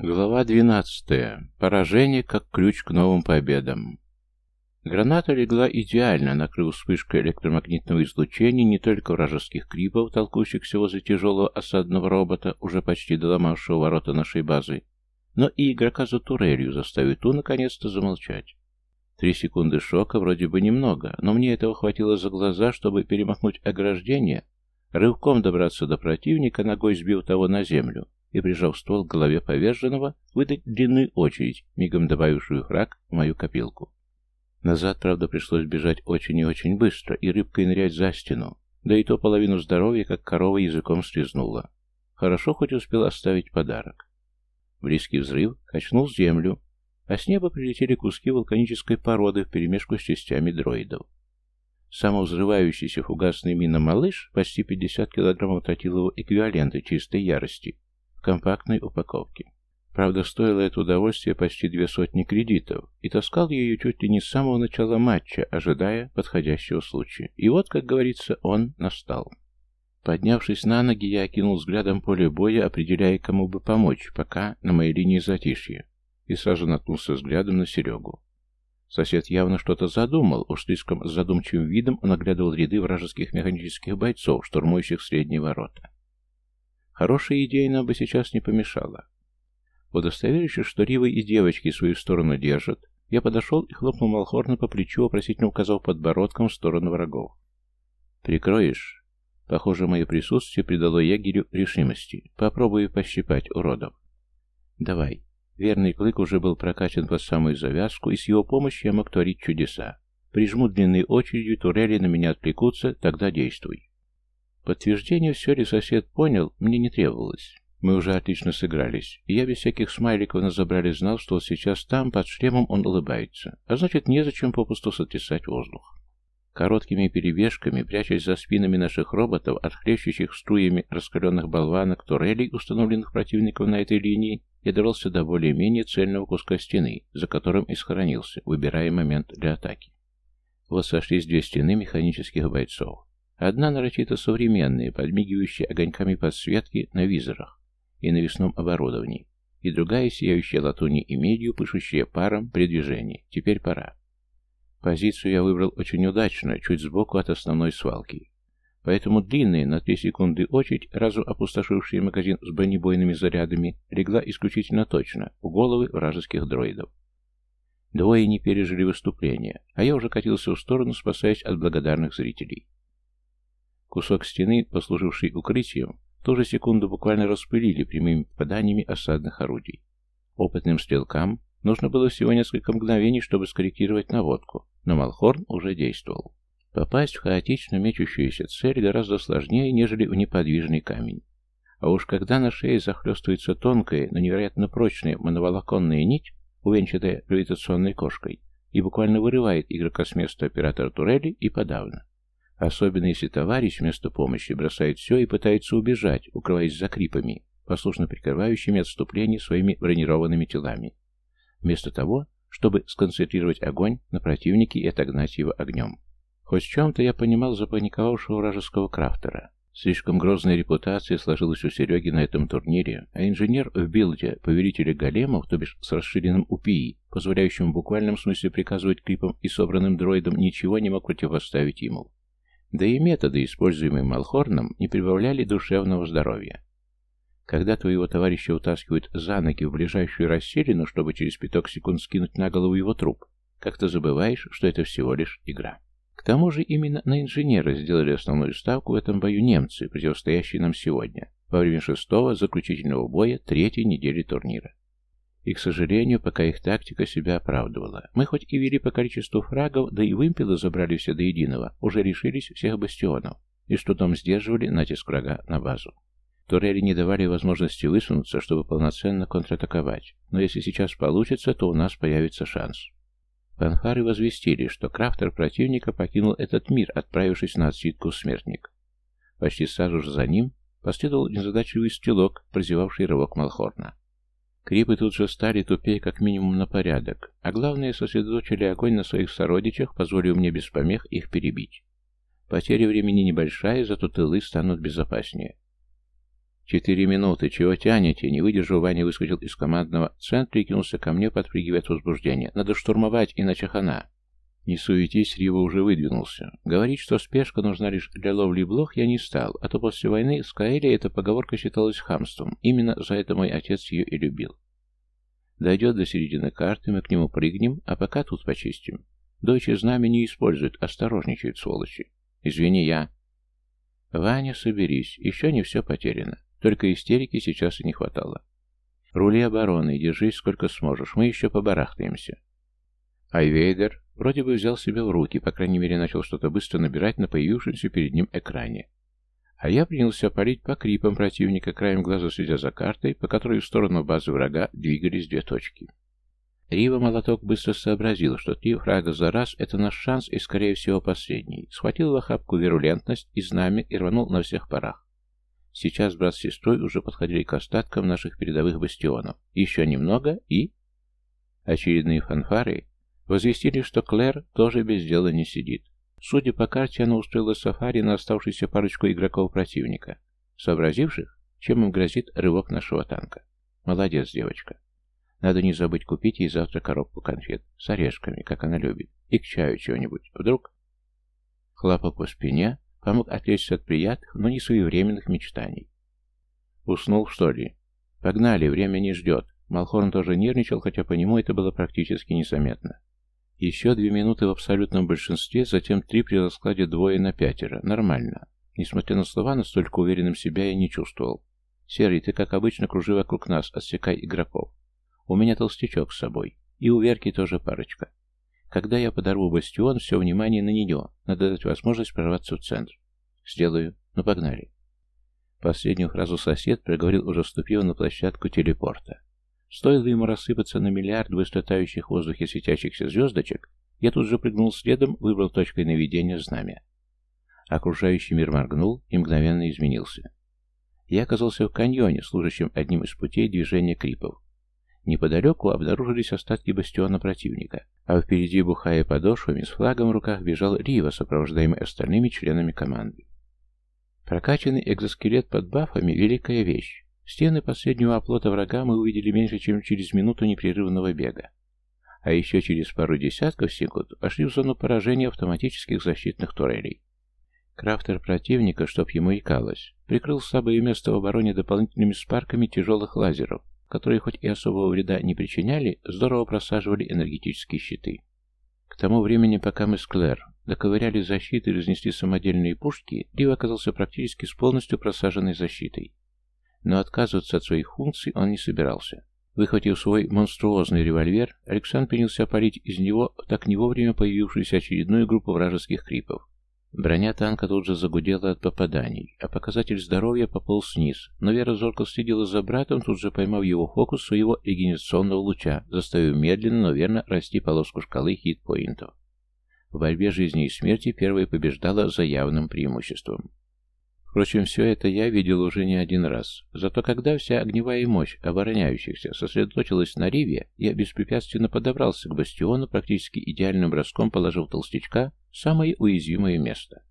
Глава 12. Поражение как ключ к новым победам. Граната легла идеально, накрыв вспышкой электромагнитного излучения не только вражеских крипов, толкущихся возле тяжелого осадного робота, уже почти доломавшего ворота нашей базы, но и игрока за турелью, заставив ту наконец-то замолчать. Три секунды шока вроде бы немного, но мне этого хватило за глаза, чтобы перемахнуть ограждение, рывком добраться до противника, ногой сбив того на землю, и, прижав ствол к голове поверженного, выдать длинную очередь, мигом добавившую фраг в мою копилку. Назад, правда, пришлось бежать очень и очень быстро и рыбкой нырять за стену, да и то половину здоровья, как корова языком слезнула. Хорошо хоть успел оставить подарок. Близкий взрыв качнул землю, а с неба прилетели куски вулканической породы вперемешку с частями дроидов. Самовзрывающийся фугасный мина «Малыш» почти 50 килограммов тротилового эквивалента чистой ярости компактной упаковке. Правда, стоило это удовольствие почти две сотни кредитов, и таскал я ее чуть ли не с самого начала матча, ожидая подходящего случая. И вот, как говорится, он настал. Поднявшись на ноги, я окинул взглядом поле боя, определяя, кому бы помочь, пока на моей линии затишья, и сразу наткнулся взглядом на Серегу. Сосед явно что-то задумал, уж слишком задумчивым видом он оглядывал ряды вражеских механических бойцов, штурмующих средние ворота. Хорошая идея нам бы сейчас не помешала. Удостоверившись, что Ривы и девочки свою сторону держат, я подошел и хлопнул Малхорна по плечу, вопросительно указал подбородком в сторону врагов. «Прикроешь?» Похоже, мое присутствие придало егерю решимости. Попробую пощипать уродов. «Давай». Верный клык уже был прокачан под самую завязку, и с его помощью я мог творить чудеса. Прижму длинные очереди, турели на меня отвлекутся, тогда действуй. Подтверждение все ли сосед понял, мне не требовалось. Мы уже отлично сыгрались, и я без всяких смайликов на забрали знал, что сейчас там, под шлемом, он улыбается, а значит, незачем попусту сотрясать воздух. Короткими перебежками, прячась за спинами наших роботов, от хлещущих струями раскаленных болванок, турелей, установленных противников на этой линии, я добрался до более-менее цельного куска стены, за которым и схоронился, выбирая момент для атаки. Вот сошлись две стены механических бойцов. Одна нарочито современная, подмигивающая огоньками подсветки на визорах и навесном оборудовании, и другая, сияющая латунью и медью, пышущая паром при движении. Теперь пора. Позицию я выбрал очень удачно, чуть сбоку от основной свалки. Поэтому длинная, на три секунды очередь, разом опустошившая магазин с бронебойными зарядами, легла исключительно точно в головы вражеских дроидов. Двое не пережили выступления, а я уже катился в сторону, спасаясь от благодарных зрителей. Кусок стены, послуживший укрытием, ту же секунду буквально распылили прямыми попаданиями осадных орудий. Опытным стрелкам нужно было всего несколько мгновений, чтобы скорректировать наводку, но Малхорн уже действовал. Попасть в хаотично мечущуюся цель гораздо сложнее, нежели в неподвижный камень. А уж когда на шее захлестывается тонкая, но невероятно прочная моноволоконная нить, увенчатая гравитационной кошкой, и буквально вырывает игрока с места оператора турели и подавно. Особенно если товарищ вместо помощи бросает все и пытается убежать, укрываясь за крипами, послушно прикрывающими отступление своими бронированными телами. Вместо того, чтобы сконцентрировать огонь на противнике и отогнать его огнем. Хоть в чем-то я понимал запаниковавшего вражеского крафтера. Слишком грозная репутация сложилась у Сереги на этом турнире, а инженер в билде повелителя големов, то бишь с расширенным УПИ, позволяющим в буквальном смысле приказывать крипам и собранным дроидам, ничего не мог противоставить ему. Да и методы, используемые Малхорном, не прибавляли душевного здоровья. Когда твоего товарища утаскивают за ноги в ближайшую расселину, чтобы через пяток секунд скинуть на голову его труп, как-то забываешь, что это всего лишь игра. К тому же именно на инженера сделали основную ставку в этом бою немцы, противостоящие нам сегодня, во время шестого заключительного боя третьей недели турнира. И, к сожалению, пока их тактика себя оправдывала. Мы хоть и вели по количеству фрагов, да и вымпелы забрали все до единого, уже решились всех бастионов, и что там сдерживали натиск врага на базу. Турели не давали возможности высунуться, чтобы полноценно контратаковать, но если сейчас получится, то у нас появится шанс. Фанфары возвестили, что крафтер противника покинул этот мир, отправившись на отсидку смертник. Почти сразу же за ним последовал незадачливый стрелок, прозевавший рывок Малхорна. Крипы тут же стали тупее как минимум на порядок, а главное сосредоточили огонь на своих сородичах, позволив мне без помех их перебить. Потеря времени небольшая, зато тылы станут безопаснее. «Четыре минуты. Чего тянете?» Не выдержав, Ваня выскочил из командного центра и кинулся ко мне, подпрыгивая от возбуждения. «Надо штурмовать, иначе хана». Не суетись, Рива уже выдвинулся. Говорить, что спешка нужна лишь для ловли блох, я не стал, а то после войны с Каэли эта поговорка считалась хамством. Именно за это мой отец ее и любил. Дойдет до середины карты, мы к нему прыгнем, а пока тут почистим. Дойче знамя не используют, осторожничают, сволочи. Извини, я... Ваня, соберись, еще не все потеряно. Только истерики сейчас и не хватало. Рули обороны, держись сколько сможешь, мы еще побарахтаемся. Айвейдер вроде бы взял себя в руки, по крайней мере начал что-то быстро набирать на появившемся перед ним экране. А я принялся палить по крипам противника, краем глаза следя за картой, по которой в сторону базы врага двигались две точки. Рива Молоток быстро сообразил, что три фрага за раз — это наш шанс и, скорее всего, последний. Схватил в охапку вирулентность и знамя и рванул на всех парах. Сейчас брат с сестрой уже подходили к остаткам наших передовых бастионов. Еще немного и... Очередные фанфары Возвестили, что Клэр тоже без дела не сидит. Судя по карте, она устроила сафари на оставшуюся парочку игроков противника, сообразивших, чем им грозит рывок нашего танка. Молодец, девочка. Надо не забыть купить ей завтра коробку конфет с орешками, как она любит, и к чаю чего-нибудь. Вдруг... Хлопок по спине помог отвлечься от приятных, но не своевременных мечтаний. Уснул, что ли? Погнали, время не ждет. Малхорн тоже нервничал, хотя по нему это было практически незаметно. Еще две минуты в абсолютном большинстве, затем три при раскладе двое на пятеро. Нормально. Несмотря на слова, настолько уверенным себя я не чувствовал. Серый, ты, как обычно, кружи вокруг нас, отсекай игроков. У меня толстячок с собой. И у Верки тоже парочка. Когда я подорву бастион, все внимание на нее. Надо дать возможность прорваться в центр. Сделаю. Ну, погнали. Последнюю фразу сосед проговорил, уже вступив на площадку телепорта. Стоило ему рассыпаться на миллиард быстро в воздухе светящихся звездочек, я тут же прыгнул следом, выбрал точкой наведения знамя. Окружающий мир моргнул и мгновенно изменился. Я оказался в каньоне, служащем одним из путей движения крипов. Неподалеку обнаружились остатки бастиона противника, а впереди, бухая подошвами, с флагом в руках бежал Рива, сопровождаемый остальными членами команды. Прокачанный экзоскелет под бафами – великая вещь. Стены последнего оплота врага мы увидели меньше, чем через минуту непрерывного бега. А еще через пару десятков секунд пошли в зону поражения автоматических защитных турелей. Крафтер противника, чтоб ему икалось, прикрыл слабое место в обороне дополнительными спарками тяжелых лазеров, которые хоть и особого вреда не причиняли, здорово просаживали энергетические щиты. К тому времени, пока мы с Клэр доковыряли защиты и разнесли самодельные пушки, Див оказался практически с полностью просаженной защитой но отказываться от своих функций он не собирался. Выхватив свой монструозный револьвер, Александр принялся палить из него так не вовремя появившуюся очередную группу вражеских крипов. Броня танка тут же загудела от попаданий, а показатель здоровья пополз вниз, но Вера зорко следила за братом, тут же поймав его фокус своего регенерационного луча, заставив медленно, но верно расти полоску шкалы хит-поинтов. В борьбе жизни и смерти первая побеждала за явным преимуществом. Впрочем, все это я видел уже не один раз. Зато когда вся огневая мощь обороняющихся сосредоточилась на Риве, я беспрепятственно подобрался к бастиону, практически идеальным броском положив толстячка в самое уязвимое место.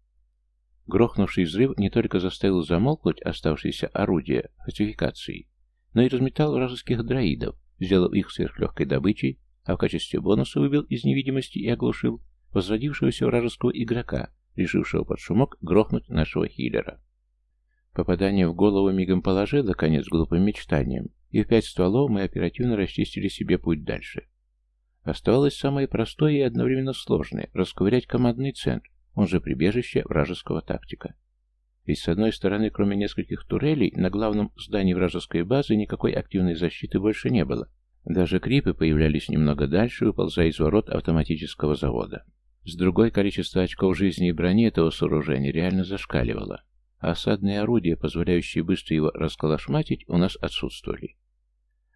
Грохнувший взрыв не только заставил замолкнуть оставшиеся орудия фортификации, но и разметал вражеских дроидов, сделав их сверхлегкой добычей, а в качестве бонуса выбил из невидимости и оглушил возродившегося вражеского игрока, решившего под шумок грохнуть нашего хиллера. Попадание в голову мигом положило конец глупым мечтаниям, и в пять стволов мы оперативно расчистили себе путь дальше. Оставалось самое простое и одновременно сложное — расковырять командный центр, он же прибежище вражеского тактика. Ведь с одной стороны, кроме нескольких турелей, на главном здании вражеской базы никакой активной защиты больше не было. Даже крипы появлялись немного дальше, выползая из ворот автоматического завода. С другой, количество очков жизни и брони этого сооружения реально зашкаливало а осадные орудия, позволяющие быстро его расколошматить, у нас отсутствовали.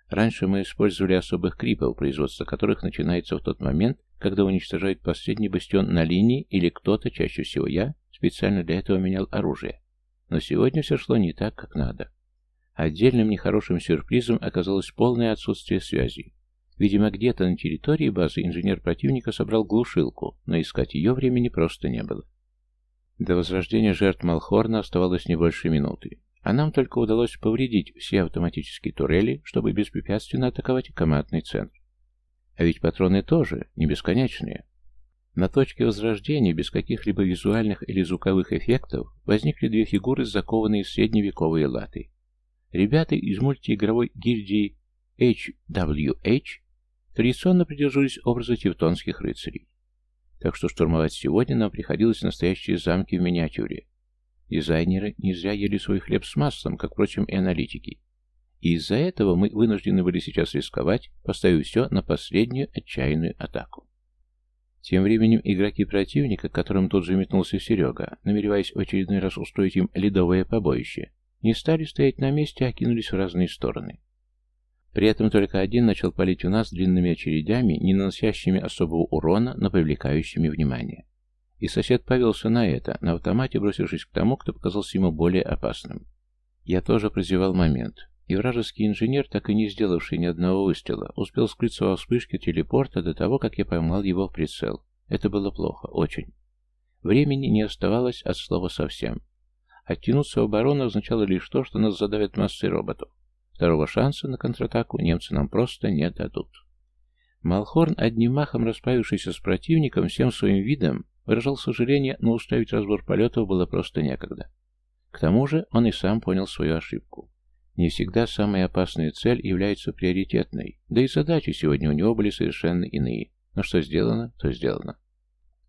Раньше мы использовали особых крипов, производство которых начинается в тот момент, когда уничтожают последний бастион на линии или кто-то, чаще всего я, специально для этого менял оружие. Но сегодня все шло не так, как надо. Отдельным нехорошим сюрпризом оказалось полное отсутствие связи. Видимо, где-то на территории базы инженер противника собрал глушилку, но искать ее времени просто не было. До возрождения жертв Малхорна оставалось не больше минуты. а нам только удалось повредить все автоматические турели, чтобы беспрепятственно атаковать командный центр. А ведь патроны тоже не бесконечные. На точке возрождения, без каких-либо визуальных или звуковых эффектов, возникли две фигуры, закованные в средневековые латы. Ребята из мультиигровой гильдии HWH традиционно придерживались образа тевтонских рыцарей. Так что штурмовать сегодня нам приходилось настоящие замки в миниатюре. Дизайнеры не зря ели свой хлеб с маслом, как, впрочем, и аналитики. И из-за этого мы вынуждены были сейчас рисковать, поставив все на последнюю отчаянную атаку. Тем временем игроки противника, к которым тут же метнулся Серега, намереваясь в очередной раз устроить им ледовое побоище, не стали стоять на месте, а кинулись в разные стороны. При этом только один начал палить у нас длинными очередями, не наносящими особого урона, но привлекающими внимание. И сосед повелся на это, на автомате бросившись к тому, кто показался ему более опасным. Я тоже прозевал момент. И вражеский инженер, так и не сделавший ни одного выстрела, успел скрыться во вспышке телепорта до того, как я поймал его в прицел. Это было плохо, очень. Времени не оставалось от слова совсем. Оттянуться в оборону означало лишь то, что нас задавят массой роботов. Второго шанса на контратаку немцы нам просто не дадут. Малхорн, одним махом расправившийся с противником, всем своим видом выражал сожаление, но устроить разбор полетов было просто некогда. К тому же он и сам понял свою ошибку. Не всегда самая опасная цель является приоритетной, да и задачи сегодня у него были совершенно иные. Но что сделано, то сделано.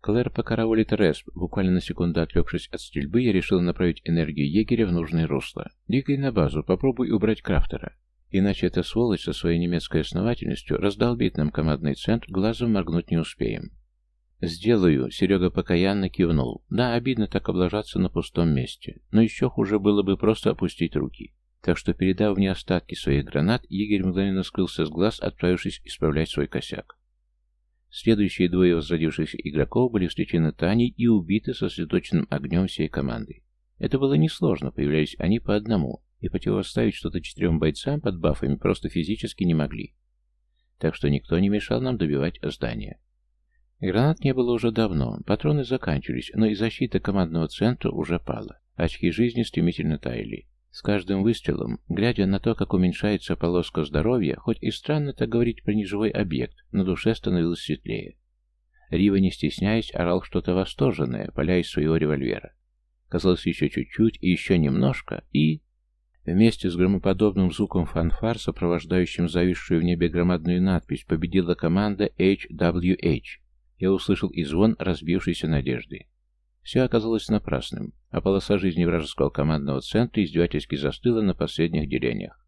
Клэр покараулит Респ. Буквально на секунду отвлекшись от стрельбы, я решил направить энергию егеря в нужное русло. Двигай на базу, попробуй убрать Крафтера. Иначе эта сволочь со своей немецкой основательностью раздолбит нам командный центр, глазом моргнуть не успеем. «Сделаю», — Серега покаянно кивнул. «Да, обидно так облажаться на пустом месте. Но еще хуже было бы просто опустить руки. Так что, передав мне остатки своих гранат, егерь мгновенно скрылся с глаз, отправившись исправлять свой косяк. Следующие двое возродившихся игроков были встречены Таней и убиты сосредоточенным огнем всей команды. Это было несложно, появлялись они по одному, и противоставить что-то четырем бойцам под бафами просто физически не могли. Так что никто не мешал нам добивать здание. Гранат не было уже давно, патроны заканчивались, но и защита командного центра уже пала. Очки жизни стремительно таяли. С каждым выстрелом, глядя на то, как уменьшается полоска здоровья, хоть и странно так говорить про неживой объект, на душе становилось светлее. Рива, не стесняясь, орал что-то восторженное, поля из своего револьвера. Казалось, еще чуть-чуть и еще немножко, и... Вместе с громоподобным звуком фанфар, сопровождающим зависшую в небе громадную надпись, победила команда HWH. Я услышал и звон разбившейся надежды. Все оказалось напрасным, а полоса жизни вражеского командного центра издевательски застыла на последних делениях.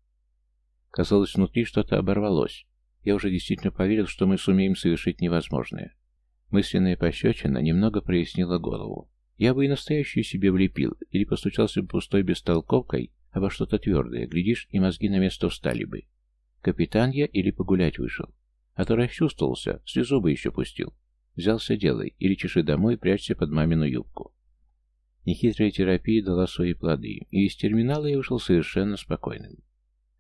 Казалось, внутри что-то оборвалось. Я уже действительно поверил, что мы сумеем совершить невозможное. Мысленная пощечина немного прояснила голову. Я бы и настоящую себе влепил, или постучался бы пустой бестолковкой обо что-то твердое, глядишь, и мозги на место встали бы. Капитан я или погулять вышел. А то расчувствовался, слезу бы еще пустил. Взялся делай, или чеши домой, прячься под мамину юбку. Нехитрая терапия дала свои плоды, и из терминала я вышел совершенно спокойным.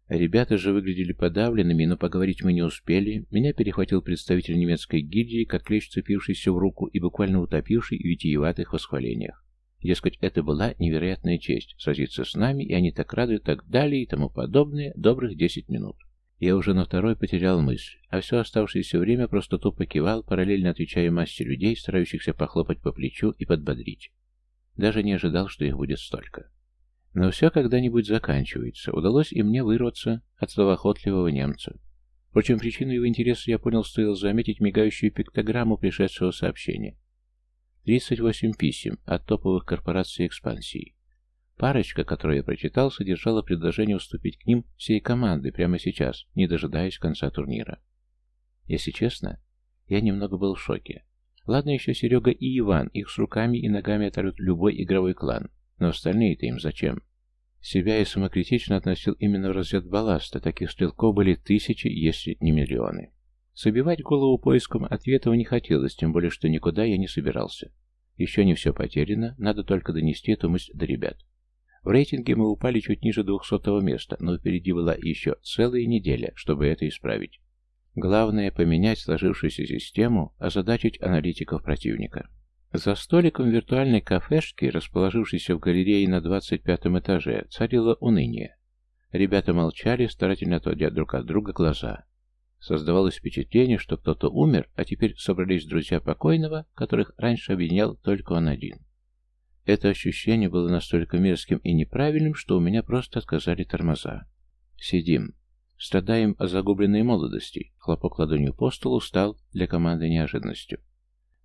Ребята же выглядели подавленными, но поговорить мы не успели. Меня перехватил представитель немецкой гильдии, как клещ цепившийся в руку и буквально утопивший в витиеватых восхвалениях. Дескать, это была невероятная честь сразиться с нами, и они так рады, так далее и тому подобное, добрых десять минут. Я уже на второй потерял мысль, а все оставшееся время просто тупо кивал, параллельно отвечая массе людей, старающихся похлопать по плечу и подбодрить. Даже не ожидал, что их будет столько. Но все когда-нибудь заканчивается. Удалось и мне вырваться от словоохотливого немца. Впрочем, причину его интереса я понял, стоило заметить мигающую пиктограмму пришедшего сообщения. 38 писем от топовых корпораций экспансии. Парочка, которую я прочитал, содержала предложение уступить к ним всей команды прямо сейчас, не дожидаясь конца турнира. Если честно, я немного был в шоке. Ладно еще Серега и Иван, их с руками и ногами оторвут любой игровой клан, но остальные-то им зачем? Себя я самокритично относил именно в разряд балласта, таких стрелков были тысячи, если не миллионы. Собивать голову поиском ответов не хотелось, тем более, что никуда я не собирался. Еще не все потеряно, надо только донести эту мысль до ребят. В рейтинге мы упали чуть ниже двухсотого места, но впереди была еще целая неделя, чтобы это исправить. Главное – поменять сложившуюся систему, озадачить аналитиков противника. За столиком виртуальной кафешки, расположившейся в галерее на 25 этаже, царило уныние. Ребята молчали, старательно отводя друг от друга глаза. Создавалось впечатление, что кто-то умер, а теперь собрались друзья покойного, которых раньше объединял только он один. Это ощущение было настолько мерзким и неправильным, что у меня просто отказали тормоза. Сидим. Страдаем о загубленной молодости. Хлопок ладонью по столу стал для команды неожиданностью.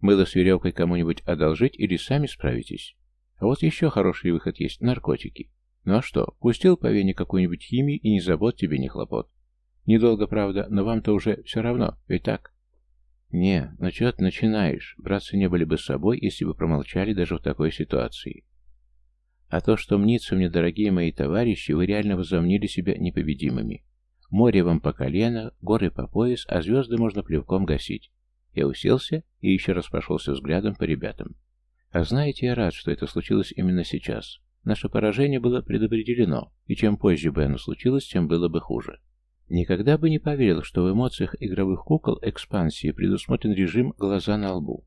Мыло с веревкой кому-нибудь одолжить или сами справитесь? А вот еще хороший выход есть – наркотики. Ну а что, пустил по вене какую-нибудь химию и не забот тебе, ни хлопот. Недолго, правда, но вам-то уже все равно, ведь так? Не, ну чего ты начинаешь? Братцы не были бы собой, если бы промолчали даже в такой ситуации. А то, что мнится мне, дорогие мои товарищи, вы реально возомнили себя непобедимыми. Море вам по колено, горы по пояс, а звезды можно плевком гасить. Я уселся и еще раз прошелся взглядом по ребятам. А знаете, я рад, что это случилось именно сейчас. Наше поражение было предопределено, и чем позже бы оно случилось, тем было бы хуже. Никогда бы не поверил, что в эмоциях игровых кукол экспансии предусмотрен режим «глаза на лбу».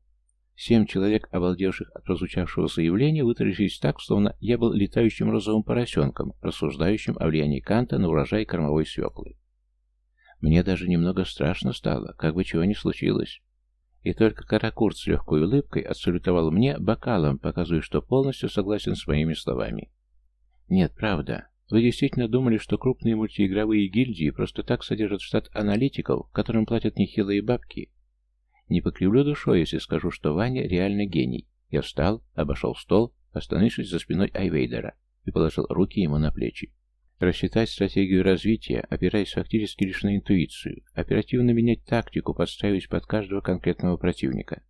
Семь человек, обалдевших от прозвучавшего заявления, вытаращились так, словно я был летающим розовым поросенком, рассуждающим о влиянии Канта на урожай кормовой свеклы. Мне даже немного страшно стало, как бы чего ни случилось. И только Каракурт с легкой улыбкой отсалютовал мне бокалом, показывая, что полностью согласен с моими словами. Нет, правда. Вы действительно думали, что крупные мультиигровые гильдии просто так содержат штат аналитиков, которым платят нехилые бабки? Не покривлю душой, если скажу, что Ваня реально гений. Я встал, обошел стол, остановившись за спиной Айвейдера, и положил руки ему на плечи. Рассчитать стратегию развития, опираясь фактически лишь на интуицию, оперативно менять тактику, подстраиваясь под каждого конкретного противника.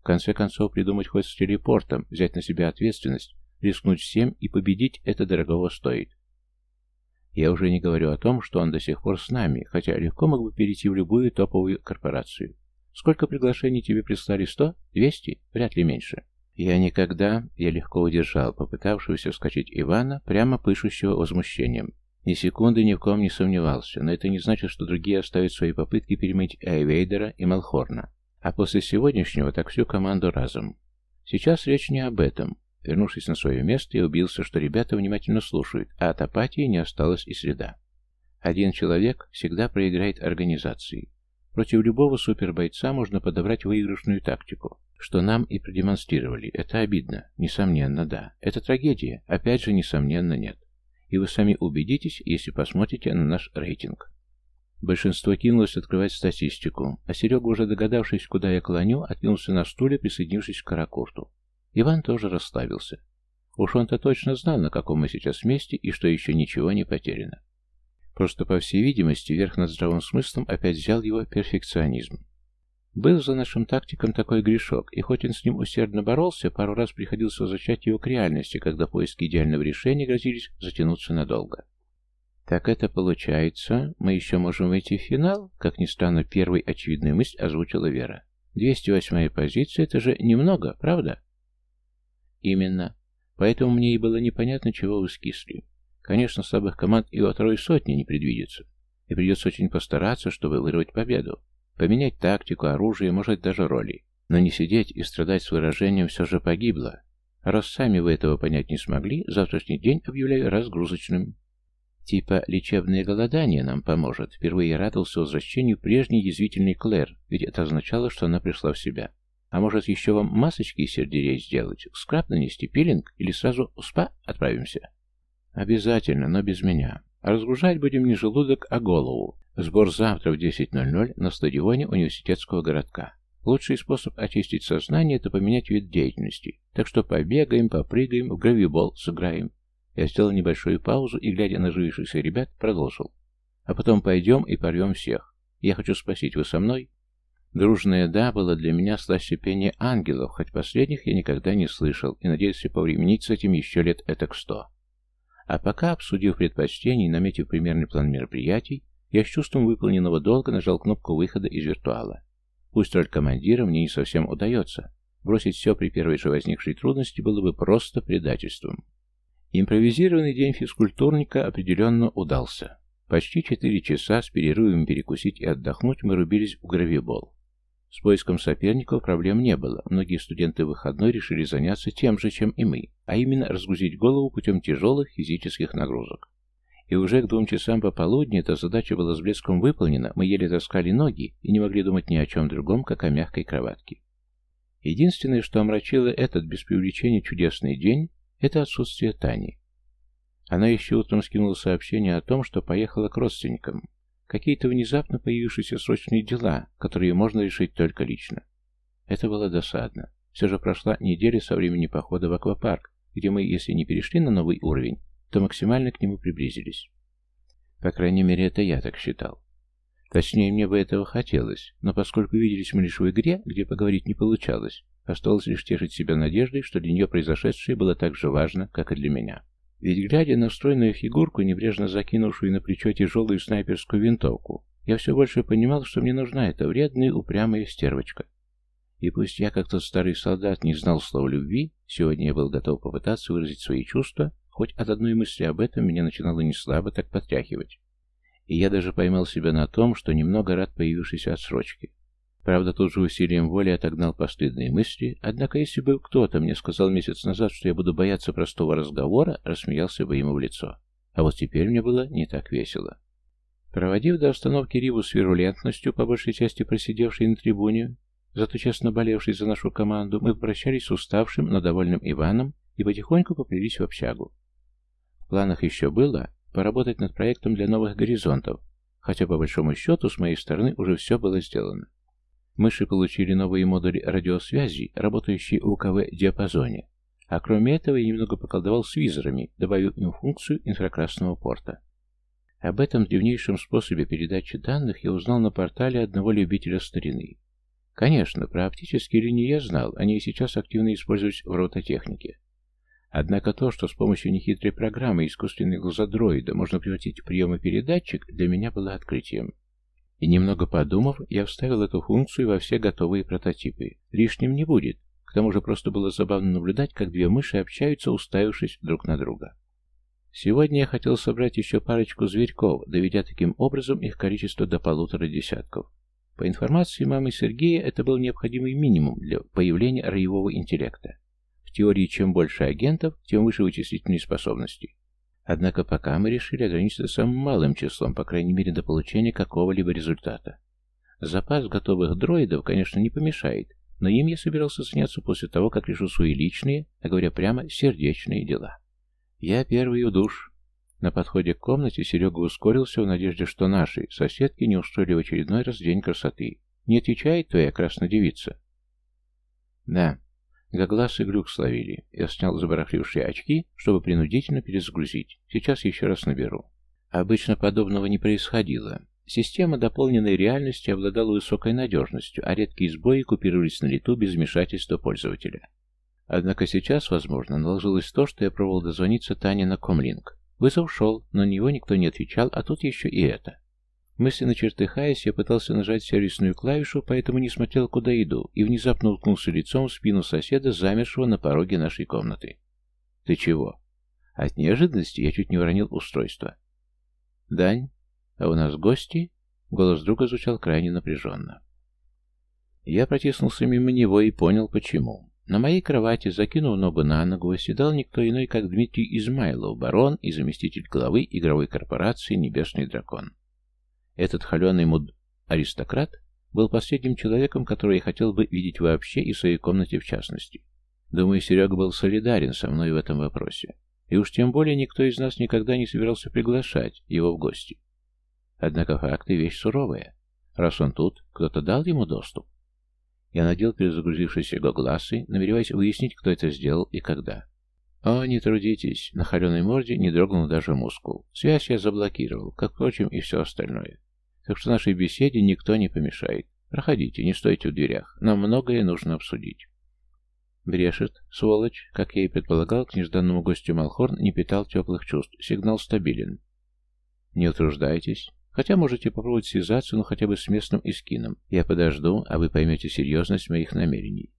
В конце концов, придумать ход с телепортом, взять на себя ответственность, рискнуть всем и победить это дорогого стоит. Я уже не говорю о том, что он до сих пор с нами, хотя легко мог бы перейти в любую топовую корпорацию. Сколько приглашений тебе прислали? Сто? Двести? Вряд ли меньше. Я никогда, я легко удержал попытавшегося вскочить Ивана, прямо пышущего возмущением. Ни секунды ни в ком не сомневался, но это не значит, что другие оставят свои попытки переменить Эйвейдера и Малхорна. А после сегодняшнего так всю команду разом. Сейчас речь не об этом. Вернувшись на свое место, я убился, что ребята внимательно слушают, а от апатии не осталось и следа. Один человек всегда проиграет организации. Против любого супербойца можно подобрать выигрышную тактику, что нам и продемонстрировали. Это обидно. Несомненно, да. Это трагедия. Опять же, несомненно, нет. И вы сами убедитесь, если посмотрите на наш рейтинг. Большинство кинулось открывать статистику, а Серега, уже догадавшись, куда я клоню, откинулся на стуле, присоединившись к Каракурту. Иван тоже расслабился. Уж он-то точно знал, на каком мы сейчас месте, и что еще ничего не потеряно. Просто, по всей видимости, верх над здравым смыслом опять взял его перфекционизм. Был за нашим тактиком такой грешок, и хоть он с ним усердно боролся, пару раз приходилось возвращать его к реальности, когда поиски идеального решения грозились затянуться надолго. Так это получается, мы еще можем выйти в финал? Как ни странно, первой очевидной мысль озвучила Вера. 208-я позиция, это же немного, правда? Именно. Поэтому мне и было непонятно, чего вы скисли. Конечно, слабых команд и во второй сотни не предвидится, и придется очень постараться, чтобы вырвать победу. Поменять тактику, оружие, может даже роли. Но не сидеть и страдать с выражением «все же погибло». раз сами вы этого понять не смогли, завтрашний день объявляю разгрузочным. Типа лечебное голодание нам поможет. Впервые радовался возвращению прежней язвительной Клэр, ведь это означало, что она пришла в себя. А может еще вам масочки из сердерей сделать? Скраб нанести, пилинг? Или сразу в спа отправимся? Обязательно, но без меня. разгружать будем не желудок, а голову. Сбор завтра в 10.00 на стадионе университетского городка. Лучший способ очистить сознание – это поменять вид деятельности. Так что побегаем, попрыгаем, в гравибол сыграем. Я сделал небольшую паузу и, глядя на жившихся ребят, продолжил. А потом пойдем и порвем всех. Я хочу спросить, вы со мной? Дружное «да» было для меня слаще пения ангелов, хоть последних я никогда не слышал, и надеюсь повременить с этим еще лет этак сто. А пока, обсудив предпочтения и наметив примерный план мероприятий, я с чувством выполненного долга нажал кнопку выхода из виртуала. Пусть роль командира мне не совсем удается. Бросить все при первой же возникшей трудности было бы просто предательством. Импровизированный день физкультурника определенно удался. Почти четыре часа с перерывами перекусить и отдохнуть мы рубились в гравибол. С поиском соперников проблем не было. Многие студенты выходной решили заняться тем же, чем и мы, а именно разгрузить голову путем тяжелых физических нагрузок. И уже к двум часам пополудни эта задача была с блеском выполнена, мы еле таскали ноги и не могли думать ни о чем другом, как о мягкой кроватке. Единственное, что омрачило этот без преувеличения чудесный день, это отсутствие Тани. Она еще утром скинула сообщение о том, что поехала к родственникам, Какие-то внезапно появившиеся срочные дела, которые можно решить только лично. Это было досадно. Все же прошла неделя со времени похода в аквапарк, где мы, если не перешли на новый уровень, то максимально к нему приблизились. По крайней мере, это я так считал. Точнее, мне бы этого хотелось, но поскольку виделись мы лишь в игре, где поговорить не получалось, осталось лишь тешить себя надеждой, что для нее произошедшее было так же важно, как и для меня. Ведь, глядя на стройную фигурку, небрежно закинувшую на плечо тяжелую снайперскую винтовку, я все больше понимал, что мне нужна эта вредная, упрямая стервочка. И пусть я, как тот старый солдат, не знал слова любви, сегодня я был готов попытаться выразить свои чувства, хоть от одной мысли об этом меня начинало не слабо так потряхивать. И я даже поймал себя на том, что немного рад появившейся отсрочке. Правда, тут же усилием воли отогнал постыдные мысли, однако если бы кто-то мне сказал месяц назад, что я буду бояться простого разговора, рассмеялся бы ему в лицо. А вот теперь мне было не так весело. Проводив до остановки Риву с вирулентностью, по большей части просидевшей на трибуне, зато честно болевший за нашу команду, мы попрощались с уставшим, но довольным Иваном и потихоньку поплелись в общагу. В планах еще было поработать над проектом для новых горизонтов, хотя по большому счету с моей стороны уже все было сделано. Мыши получили новые модули радиосвязи, работающие в УКВ-диапазоне. А кроме этого я немного поколдовал с визорами, добавив им функцию инфракрасного порта. Об этом древнейшем способе передачи данных я узнал на портале одного любителя старины. Конечно, про оптические линии я знал, они и сейчас активно используются в робототехнике. Однако то, что с помощью нехитрой программы искусственной глазодроида можно превратить в приемопередатчик, для меня было открытием. И немного подумав, я вставил эту функцию во все готовые прототипы. Лишним не будет. К тому же просто было забавно наблюдать, как две мыши общаются, уставившись друг на друга. Сегодня я хотел собрать еще парочку зверьков, доведя таким образом их количество до полутора десятков. По информации мамы Сергея, это был необходимый минимум для появления роевого интеллекта. В теории, чем больше агентов, тем выше вычислительные способности. Однако пока мы решили ограничиться самым малым числом, по крайней мере до получения какого-либо результата. Запас готовых дроидов, конечно, не помешает, но им я собирался заняться после того, как решу свои личные, а говоря прямо, сердечные дела. Я первый в душ. На подходе к комнате Серега ускорился в надежде, что наши соседки не устроили в очередной раз день красоты. Не отвечает твоя красная девица? Да, Гоглас и глюк словили. Я снял забарахлившие очки, чтобы принудительно перезагрузить. Сейчас еще раз наберу. Обычно подобного не происходило. Система дополненной реальности обладала высокой надежностью, а редкие сбои купировались на лету без вмешательства пользователя. Однако сейчас, возможно, наложилось то, что я пробовал дозвониться Тане на комлинк. Вызов шел, но на него никто не отвечал, а тут еще и это. Мысленно чертыхаясь, я пытался нажать сервисную клавишу, поэтому не смотрел, куда иду, и внезапно уткнулся лицом в спину соседа, замершего на пороге нашей комнаты. «Ты чего?» От неожиданности я чуть не уронил устройство. «Дань, а у нас гости?» Голос друга звучал крайне напряженно. Я протиснулся мимо него и понял, почему. На моей кровати, закинув ногу на ногу, восседал никто иной, как Дмитрий Измайлов, барон и заместитель главы игровой корпорации «Небесный дракон». Этот холеный муд-аристократ был последним человеком, которого я хотел бы видеть вообще и в своей комнате в частности. Думаю, Серега был солидарен со мной в этом вопросе. И уж тем более никто из нас никогда не собирался приглашать его в гости. Однако факты вещь суровая. Раз он тут, кто-то дал ему доступ. Я надел перезагрузившиеся гогласы, намереваясь выяснить, кто это сделал и когда. «О, не трудитесь!» На холеной морде не дрогнул даже мускул. Связь я заблокировал, как, впрочем, и все остальное. Так что нашей беседе никто не помешает. Проходите, не стойте в дверях. Нам многое нужно обсудить. Брешет, сволочь, как я и предполагал, к нежданному гостю Малхорн не питал теплых чувств. Сигнал стабилен. Не утруждайтесь. Хотя можете попробовать связаться, ну хотя бы с местным искином. Я подожду, а вы поймете серьезность моих намерений.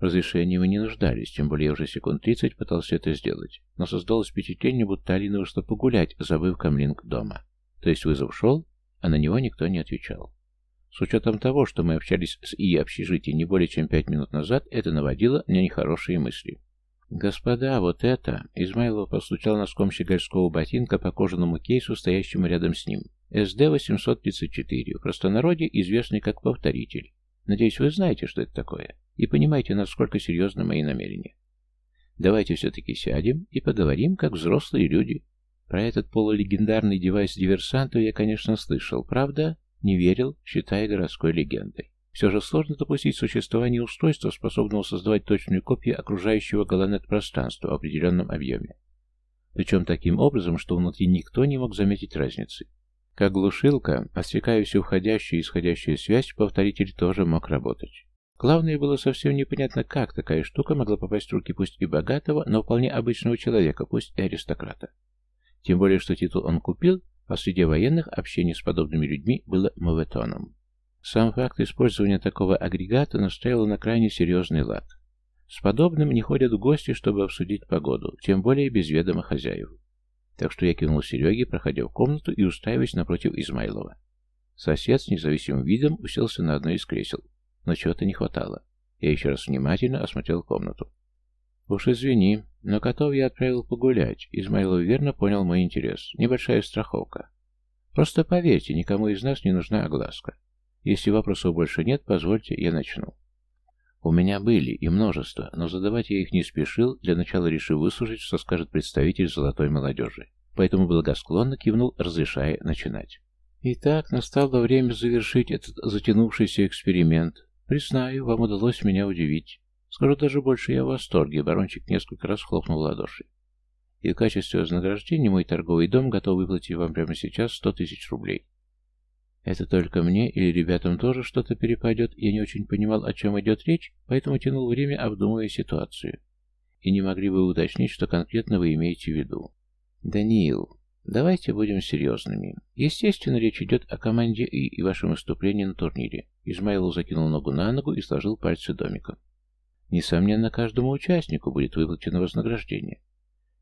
В разрешении мы не нуждались, тем более я уже секунд тридцать пытался это сделать, но создалось впечатление, будто Алина вышла погулять, забыв камлинг дома. То есть вызов шел, а на него никто не отвечал. С учетом того, что мы общались с ИИ общежития не более чем пять минут назад, это наводило на нехорошие мысли. «Господа, вот это...» Измайлов постучал носком щегольского ботинка по кожаному кейсу, стоящему рядом с ним. СД-834, в простонародье известный как повторитель. Надеюсь, вы знаете, что это такое, и понимаете, насколько серьезны мои намерения. Давайте все-таки сядем и поговорим, как взрослые люди. Про этот полулегендарный девайс диверсантов я, конечно, слышал, правда? Не верил, считая городской легендой. Все же сложно допустить существование устройства, способного создавать точную копию окружающего галанет-пространства в определенном объеме. Причем таким образом, что внутри никто не мог заметить разницы. Как глушилка, отсекая всю входящую и исходящую связь, повторитель тоже мог работать. Главное было совсем непонятно, как такая штука могла попасть в руки пусть и богатого, но вполне обычного человека, пусть и аристократа. Тем более, что титул он купил, а среди военных общение с подобными людьми было моветоном. Сам факт использования такого агрегата настраивал на крайне серьезный лад. С подобным не ходят в гости, чтобы обсудить погоду, тем более без ведома хозяев. Так что я кивнул Сереге, проходя в комнату и устраиваясь напротив Измайлова. Сосед с независимым видом уселся на одно из кресел, но чего-то не хватало. Я еще раз внимательно осмотрел комнату. «Уж извини, но котов я отправил погулять. Измайлов верно понял мой интерес. Небольшая страховка. Просто поверьте, никому из нас не нужна огласка. Если вопросов больше нет, позвольте, я начну». У меня были, и множество, но задавать я их не спешил, для начала решив выслушать, что скажет представитель золотой молодежи. Поэтому благосклонно кивнул, разрешая начинать. Итак, настало время завершить этот затянувшийся эксперимент. Признаю, вам удалось меня удивить. Скажу даже больше, я в восторге, барончик несколько раз хлопнул ладоши. И в качестве вознаграждения мой торговый дом готов выплатить вам прямо сейчас сто тысяч рублей. Это только мне или ребятам тоже что-то перепадет, я не очень понимал, о чем идет речь, поэтому тянул время, обдумывая ситуацию. И не могли бы уточнить, что конкретно вы имеете в виду. Даниил, давайте будем серьезными. Естественно, речь идет о команде И и вашем выступлении на турнире. Измайлов закинул ногу на ногу и сложил пальцы домиком. Несомненно, каждому участнику будет выплачено вознаграждение.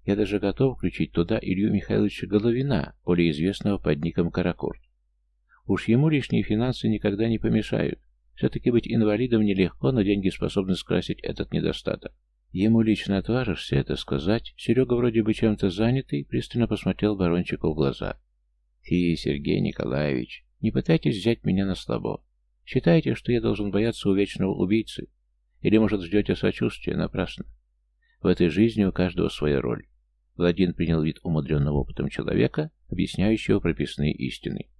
Я даже готов включить туда Илью Михайловича Головина, более известного под ником Каракурт. Уж ему лишние финансы никогда не помешают. Все-таки быть инвалидом нелегко, но деньги способны скрасить этот недостаток. Ему лично отважишься это сказать. Серега вроде бы чем-то занятый, пристально посмотрел барончику в глаза. Фи, Сергей Николаевич, не пытайтесь взять меня на слабо. Считаете, что я должен бояться у вечного убийцы? Или, может, ждете сочувствия напрасно? В этой жизни у каждого своя роль. Владин принял вид умудренного опытом человека, объясняющего прописные истины.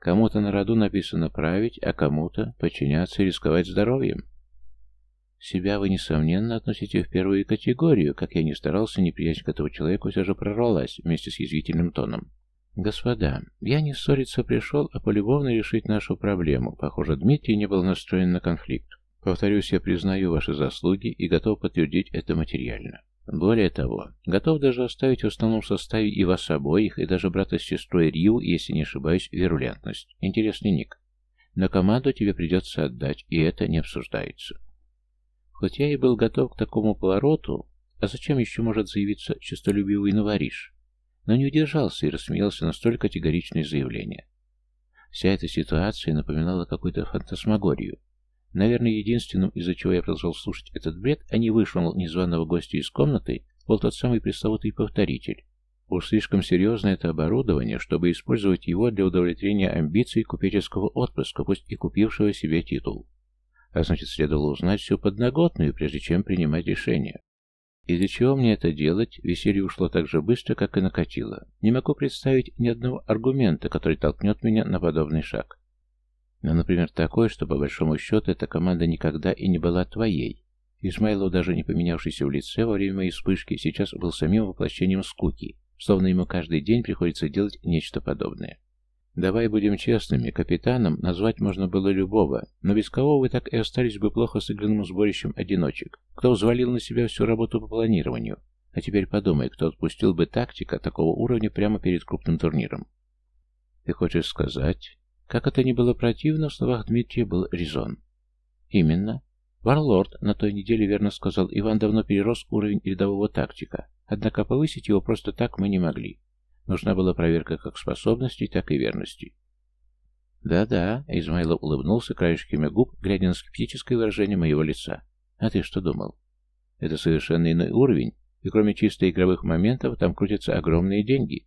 Кому-то на роду написано править, а кому-то подчиняться и рисковать здоровьем. Себя вы, несомненно, относите в первую категорию, как я не старался, неприязнь к этому человеку все же прорвалась вместе с язвительным тоном. «Господа, я не ссориться пришел, а полюбовно решить нашу проблему. Похоже, Дмитрий не был настроен на конфликт. Повторюсь, я признаю ваши заслуги и готов подтвердить это материально. Более того, готов даже оставить в основном составе и вас обоих, и даже брата с сестрой Рью, если не ошибаюсь, вирулентность. Интересный ник. Но команду тебе придется отдать, и это не обсуждается. Хоть я и был готов к такому повороту, а зачем еще может заявиться честолюбивый новориш? Но не удержался и рассмеялся на столь категоричное заявление. Вся эта ситуация напоминала какую-то фантасмагорию, Наверное, единственным, из-за чего я продолжал слушать этот бред, а не вышел незваного гостя из комнаты, был тот самый пресловутый повторитель. Уж слишком серьезно это оборудование, чтобы использовать его для удовлетворения амбиций купеческого отпрыска, пусть и купившего себе титул. А значит, следовало узнать всю подноготную, прежде чем принимать решение. И для чего мне это делать, веселье ушло так же быстро, как и накатило. Не могу представить ни одного аргумента, который толкнет меня на подобный шаг. Но, например, такое, что по большому счету эта команда никогда и не была твоей. Исмайлов, даже не поменявшийся в лице во время моей вспышки, сейчас был самим воплощением скуки, словно ему каждый день приходится делать нечто подобное. Давай будем честными, капитаном назвать можно было любого, но без кого вы так и остались бы плохо сыгранным сборищем одиночек, кто взвалил на себя всю работу по планированию. А теперь подумай, кто отпустил бы тактика такого уровня прямо перед крупным турниром. Ты хочешь сказать, как это ни было противно, в словах Дмитрия был резон. Именно. Варлорд на той неделе верно сказал, Иван давно перерос уровень рядового тактика, однако повысить его просто так мы не могли. Нужна была проверка как способностей, так и верности. Да-да, Измайлов улыбнулся краешками губ, глядя на скептическое выражение моего лица. А ты что думал? Это совершенно иной уровень, и кроме чисто игровых моментов там крутятся огромные деньги.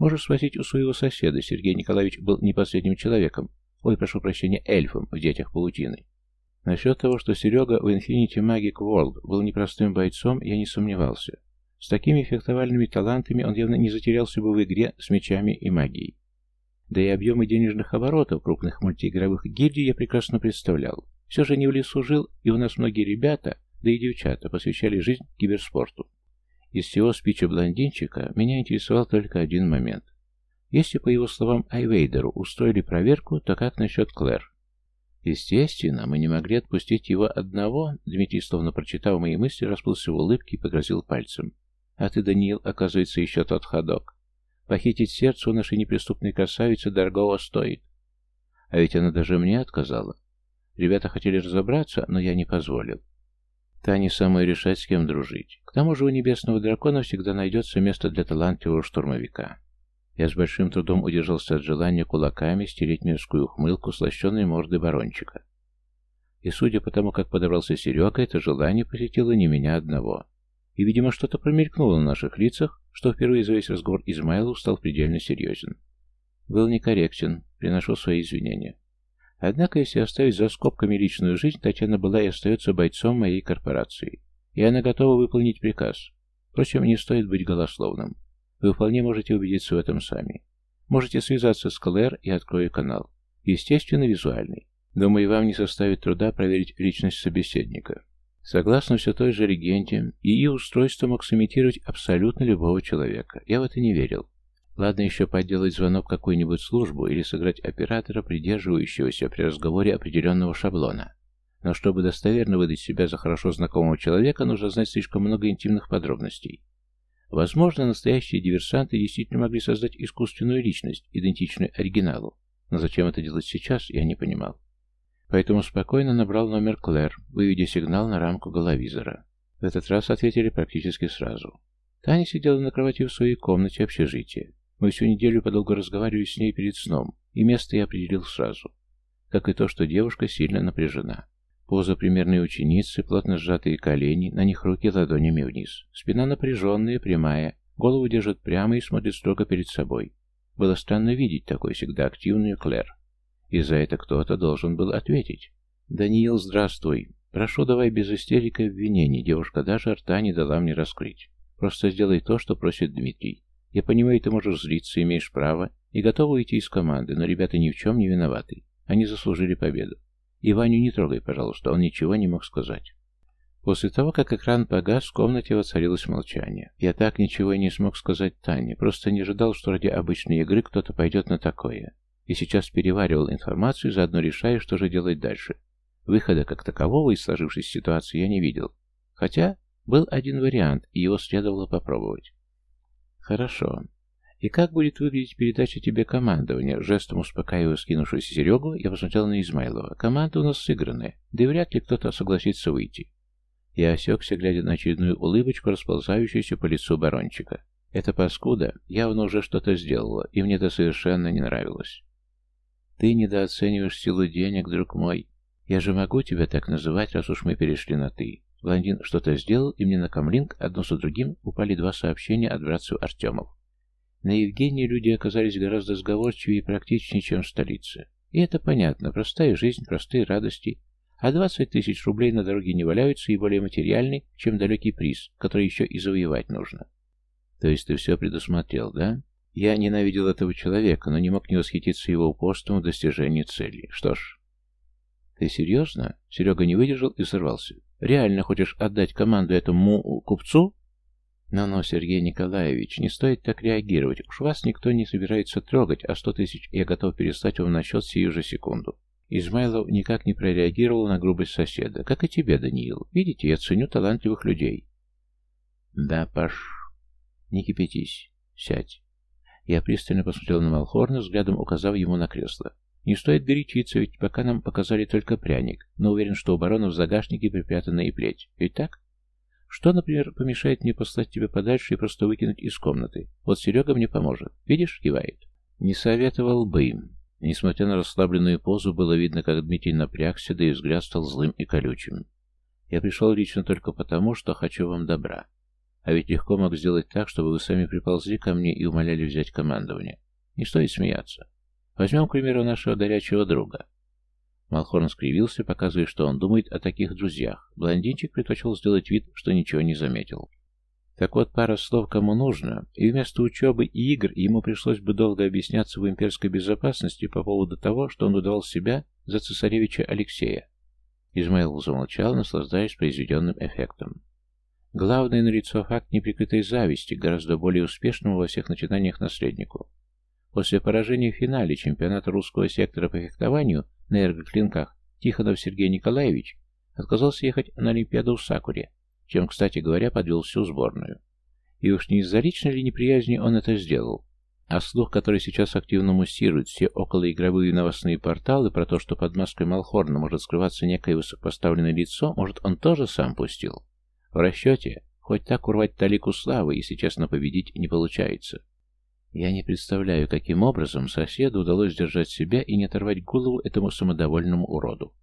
Можешь спросить у своего соседа, Сергей Николаевич был не последним человеком, ой, прошу прощения, эльфом в «Детях паутины». Насчет того, что Серега в Infinity Magic World был непростым бойцом, я не сомневался. С такими фехтовальными талантами он явно не затерялся бы в игре с мечами и магией. Да и объемы денежных оборотов крупных мультиигровых гильдий я прекрасно представлял. Все же не в лесу жил, и у нас многие ребята, да и девчата, посвящали жизнь киберспорту. Из всего спича блондинчика меня интересовал только один момент. Если, по его словам, Айвейдеру устроили проверку, то как насчет Клэр? Естественно, мы не могли отпустить его одного. Дмитрий, словно прочитав мои мысли, расплылся в улыбке и погрозил пальцем. А ты, Даниил, оказывается, еще тот ходок. Похитить сердце у нашей неприступной красавицы дорогого стоит. А ведь она даже мне отказала. Ребята хотели разобраться, но я не позволил. Тане самой решать, с кем дружить. К тому же у небесного дракона всегда найдется место для талантливого штурмовика. Я с большим трудом удержался от желания кулаками стереть мерзкую ухмылку слащенной морды барончика. И судя по тому, как подобрался Серега, это желание посетило не меня одного. И, видимо, что-то промелькнуло на наших лицах, что впервые за весь разговор Измайлов стал предельно серьезен. Был некорректен, приношу свои извинения. Однако, если оставить за скобками личную жизнь, Татьяна была и остается бойцом моей корпорации. И она готова выполнить приказ. Впрочем, не стоит быть голословным. Вы вполне можете убедиться в этом сами. Можете связаться с Клэр и открою канал. Естественно, визуальный. Думаю, вам не составит труда проверить личность собеседника. Согласно все той же легенде, ИИ устройство мог сымитировать абсолютно любого человека. Я в это не верил. Ладно еще подделать звонок в какую-нибудь службу или сыграть оператора, придерживающегося при разговоре определенного шаблона. Но чтобы достоверно выдать себя за хорошо знакомого человека, нужно знать слишком много интимных подробностей. Возможно, настоящие диверсанты действительно могли создать искусственную личность, идентичную оригиналу. Но зачем это делать сейчас, я не понимал. Поэтому спокойно набрал номер Клэр, выведя сигнал на рамку головизора. В этот раз ответили практически сразу. Таня сидела на кровати в своей комнате общежития. Мы всю неделю подолгу разговаривали с ней перед сном, и место я определил сразу. Как и то, что девушка сильно напряжена. Поза примерной ученицы, плотно сжатые колени, на них руки ладонями вниз. Спина напряженная, прямая, голову держит прямо и смотрит строго перед собой. Было странно видеть такой всегда активную Клэр. И за это кто-то должен был ответить. «Даниил, здравствуй. Прошу, давай без истерик и обвинений. Девушка даже рта не дала мне раскрыть. Просто сделай то, что просит Дмитрий. Я понимаю, ты можешь злиться, имеешь право, и готова уйти из команды, но ребята ни в чем не виноваты. Они заслужили победу. И Ваню не трогай, пожалуйста, он ничего не мог сказать. После того, как экран погас, в комнате воцарилось молчание. Я так ничего и не смог сказать Тане, просто не ожидал, что ради обычной игры кто-то пойдет на такое и сейчас переваривал информацию, заодно решая, что же делать дальше. Выхода как такового из сложившейся ситуации я не видел. Хотя был один вариант, и его следовало попробовать. Хорошо. И как будет выглядеть передача тебе командования? Жестом успокаивая скинувшуюся Серегу, я посмотрел на Измайлова. Команда у нас сыгранная, да и вряд ли кто-то согласится выйти. Я осекся, глядя на очередную улыбочку, расползающуюся по лицу барончика. Эта паскуда явно уже что-то сделала, и мне это совершенно не нравилось. Ты недооцениваешь силу денег, друг мой. Я же могу тебя так называть, раз уж мы перешли на «ты». Блондин что-то сделал, и мне на камлинг одно за другим упали два сообщения от братцев Артемов. На Евгении люди оказались гораздо сговорчивее и практичнее, чем в столице. И это понятно, простая жизнь, простые радости. А 20 тысяч рублей на дороге не валяются и более материальны, чем далекий приз, который еще и завоевать нужно. То есть ты все предусмотрел, да? Я ненавидел этого человека, но не мог не восхититься его упорством в достижении цели. Что ж... Ты серьезно? Серега не выдержал и сорвался. Реально хочешь отдать команду этому купцу? Но-но, Сергей Николаевич, не стоит так реагировать. Уж вас никто не собирается трогать, а сто тысяч я готов переслать вам на счет сию же секунду. Измайлов никак не прореагировал на грубость соседа. Как и тебе, Даниил. Видите, я ценю талантливых людей. Да, Паш, не кипятись. Сядь. Я пристально посмотрел на Малхорна, взглядом указав ему на кресло. Не стоит горячиться, ведь пока нам показали только пряник, но уверен, что у барона в загашнике припрятана и плеть. Ведь так? Что, например, помешает мне послать тебя подальше и просто выкинуть из комнаты? Вот Серега мне поможет. Видишь, кивает. Не советовал бы им. Несмотря на расслабленную позу, было видно, как Дмитрий напрягся, да и взгляд стал злым и колючим. «Я пришел лично только потому, что хочу вам добра. А ведь легко мог сделать так, чтобы вы сами приползли ко мне и умоляли взять командование. Не стоит смеяться. Возьмем, к примеру, нашего горячего друга. Малхорн скривился, показывая, что он думает о таких друзьях. Блондинчик предпочел сделать вид, что ничего не заметил. Так вот, пара слов кому нужно, и вместо учебы и игр ему пришлось бы долго объясняться в имперской безопасности по поводу того, что он выдавал себя за цесаревича Алексея. Измаил замолчал, наслаждаясь произведенным эффектом. Главный налицо факт неприкрытой зависти, гораздо более успешному во всех начинаниях наследнику. После поражения в финале чемпионата русского сектора по фехтованию на эргоклинках Тихонов Сергей Николаевич отказался ехать на Олимпиаду в Сакуре, чем, кстати говоря, подвел всю сборную. И уж не из-за личной ли неприязни он это сделал, а слух, который сейчас активно муссирует все околоигровые новостные порталы про то, что под маской Малхорна может скрываться некое высокопоставленное лицо, может, он тоже сам пустил. В расчете, хоть так урвать талику славы, если честно победить не получается. Я не представляю, каким образом соседу удалось держать себя и не оторвать голову этому самодовольному уроду.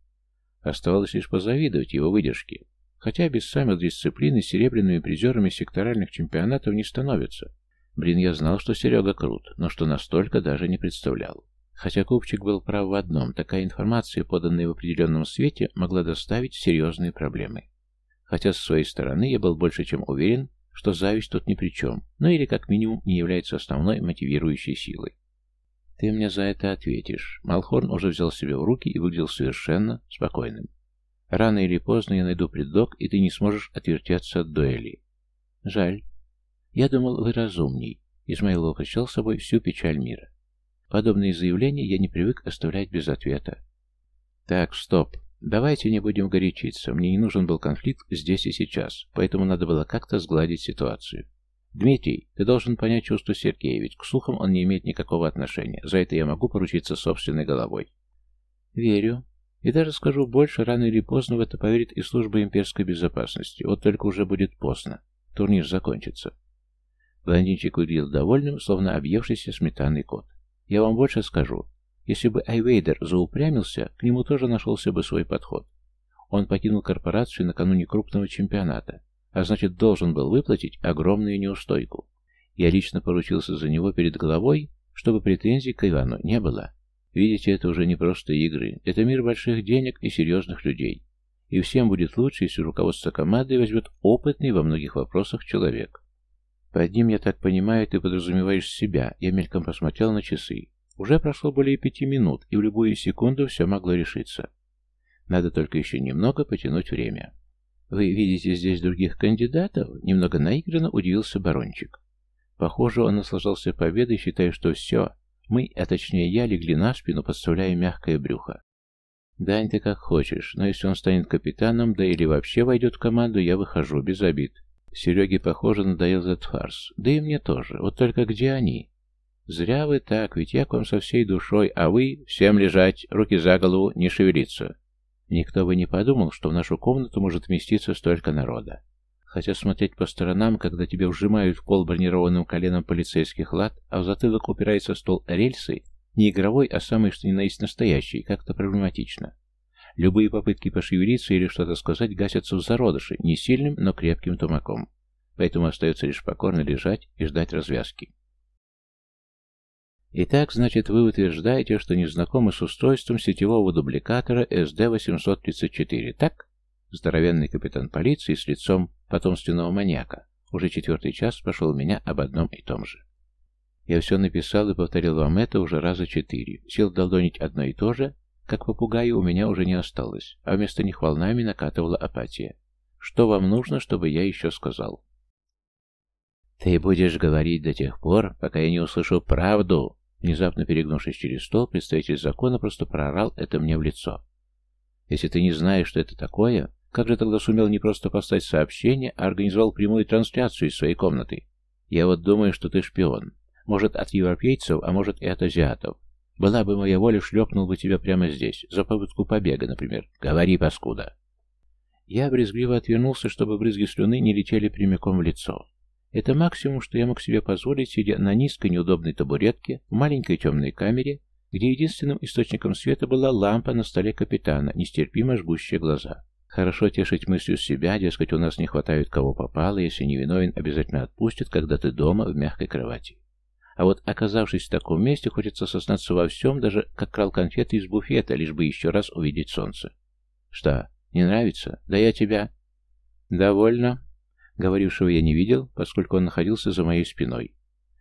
Оставалось лишь позавидовать его выдержке. Хотя без самых дисциплины серебряными призерами секторальных чемпионатов не становятся. Блин, я знал, что Серега крут, но что настолько даже не представлял. Хотя Купчик был прав в одном, такая информация, поданная в определенном свете, могла доставить серьезные проблемы. Хотя с своей стороны я был больше чем уверен, что зависть тут ни при чем, ну или как минимум не является основной мотивирующей силой. Ты мне за это ответишь. Малхорн уже взял себя в руки и выглядел совершенно спокойным. Рано или поздно я найду предлог, и ты не сможешь отвертеться от дуэли. Жаль. Я думал, вы разумней. Измаил покачал с собой всю печаль мира. Подобные заявления я не привык оставлять без ответа. Так, стоп. Давайте не будем горячиться. Мне не нужен был конфликт здесь и сейчас, поэтому надо было как-то сгладить ситуацию. Дмитрий, ты должен понять чувство Сергея, ведь к слухам он не имеет никакого отношения. За это я могу поручиться собственной головой. Верю. И даже скажу больше, рано или поздно в это поверит и служба имперской безопасности. Вот только уже будет поздно. Турнир закончится. Блондинчик выглядел довольным, словно объевшийся сметанный кот. Я вам больше скажу. Если бы Айвейдер заупрямился, к нему тоже нашелся бы свой подход. Он покинул корпорацию накануне крупного чемпионата, а значит должен был выплатить огромную неустойку. Я лично поручился за него перед головой, чтобы претензий к Ивану не было. Видите, это уже не просто игры, это мир больших денег и серьезных людей. И всем будет лучше, если руководство командой возьмет опытный во многих вопросах человек. Под ним, я так понимаю, ты подразумеваешь себя. Я мельком посмотрел на часы. Уже прошло более пяти минут, и в любую секунду все могло решиться. Надо только еще немного потянуть время. «Вы видите здесь других кандидатов?» Немного наигранно удивился барончик. Похоже, он наслаждался победой, считая, что все, мы, а точнее я, легли на спину, подставляя мягкое брюхо. «Дань, ты как хочешь, но если он станет капитаном, да или вообще войдет в команду, я выхожу, без обид. Сереге, похоже, надоел этот фарс. Да и мне тоже. Вот только где они? «Зря вы так, ведь я к вам со всей душой, а вы всем лежать, руки за голову, не шевелиться». Никто бы не подумал, что в нашу комнату может вместиться столько народа. Хотя смотреть по сторонам, когда тебе вжимают в пол бронированным коленом полицейских лад, а в затылок упирается стол рельсы, не игровой, а самый что ни на есть настоящий, как-то проблематично. Любые попытки пошевелиться или что-то сказать гасятся в зародыше, не сильным, но крепким тумаком. Поэтому остается лишь покорно лежать и ждать развязки. Итак, значит, вы утверждаете, что не знакомы с устройством сетевого дубликатора SD-834, так? Здоровенный капитан полиции с лицом потомственного маньяка уже четвертый час пошел меня об одном и том же. Я все написал и повторил вам это уже раза четыре. Сил долдонить одно и то же, как попугаю, у меня уже не осталось, а вместо них волнами накатывала апатия. Что вам нужно, чтобы я еще сказал? «Ты будешь говорить до тех пор, пока я не услышу правду!» Внезапно перегнувшись через стол, представитель закона просто проорал это мне в лицо. «Если ты не знаешь, что это такое, как же тогда сумел не просто послать сообщение, а организовал прямую трансляцию из своей комнаты? Я вот думаю, что ты шпион. Может, от европейцев, а может и от азиатов. Была бы моя воля, шлепнул бы тебя прямо здесь, за попытку побега, например. Говори, паскуда!» Я брезгливо отвернулся, чтобы брызги слюны не летели прямиком в лицо. Это максимум, что я мог себе позволить, сидя на низкой неудобной табуретке в маленькой темной камере, где единственным источником света была лампа на столе капитана, нестерпимо жгущая глаза. Хорошо тешить мыслью себя, дескать, у нас не хватает кого попало, если не виновен, обязательно отпустят, когда ты дома в мягкой кровати. А вот оказавшись в таком месте, хочется сознаться во всем, даже как крал конфеты из буфета, лишь бы еще раз увидеть солнце. Что, не нравится? Да я тебя... Довольно. Говорившего я не видел, поскольку он находился за моей спиной.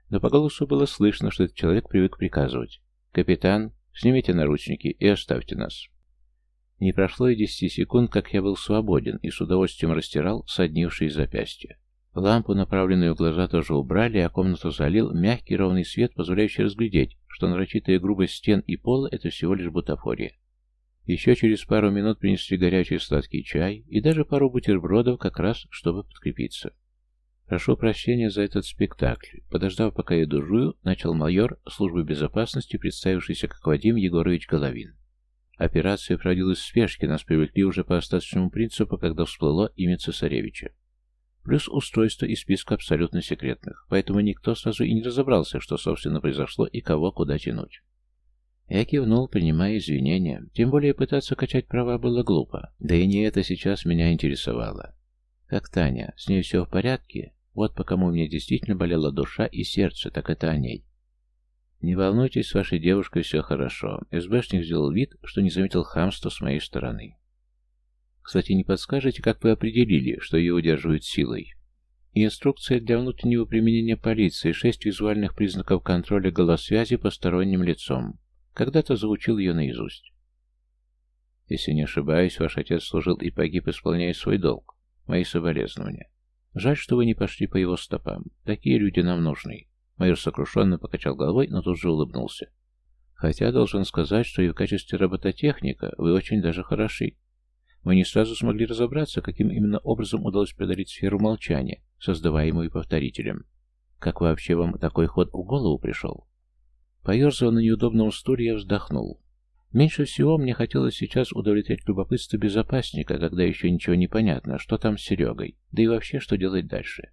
Но по голосу было слышно, что этот человек привык приказывать. «Капитан, снимите наручники и оставьте нас». Не прошло и десяти секунд, как я был свободен и с удовольствием растирал соднившие запястья. Лампу, направленную в глаза, тоже убрали, а комнату залил мягкий ровный свет, позволяющий разглядеть, что нарочитая грубость стен и пола — это всего лишь бутафория. Еще через пару минут принесли горячий сладкий чай и даже пару бутербродов, как раз, чтобы подкрепиться. «Прошу прощения за этот спектакль». Подождав, пока я дужую, начал майор службы безопасности, представившийся как Вадим Егорович Головин. Операция проводилась в спешке, нас привлекли уже по остаточному принципу, когда всплыло имя цесаревича. Плюс устройство из списка абсолютно секретных, поэтому никто сразу и не разобрался, что, собственно, произошло и кого куда тянуть. Я кивнул, принимая извинения. Тем более пытаться качать права было глупо. Да и не это сейчас меня интересовало. Как Таня, с ней все в порядке? Вот по кому мне действительно болела душа и сердце, так это о ней. Не волнуйтесь, с вашей девушкой все хорошо. СБшник сделал вид, что не заметил хамства с моей стороны. Кстати, не подскажете, как вы определили, что ее удерживают силой? Инструкция для внутреннего применения полиции, шесть визуальных признаков контроля голосвязи посторонним лицом. Когда-то заучил ее наизусть. Если не ошибаюсь, ваш отец служил и погиб, исполняя свой долг. Мои соболезнования. Жаль, что вы не пошли по его стопам. Такие люди нам нужны. Майор сокрушенно покачал головой, но тут же улыбнулся. Хотя должен сказать, что и в качестве робототехника вы очень даже хороши. Мы не сразу смогли разобраться, каким именно образом удалось преодолеть сферу молчания, создаваемую повторителем. Как вообще вам такой ход в голову пришел? Поерзав на неудобном стуле, я вздохнул. Меньше всего мне хотелось сейчас удовлетворить любопытство безопасника, когда еще ничего не понятно, что там с Серегой, да и вообще, что делать дальше.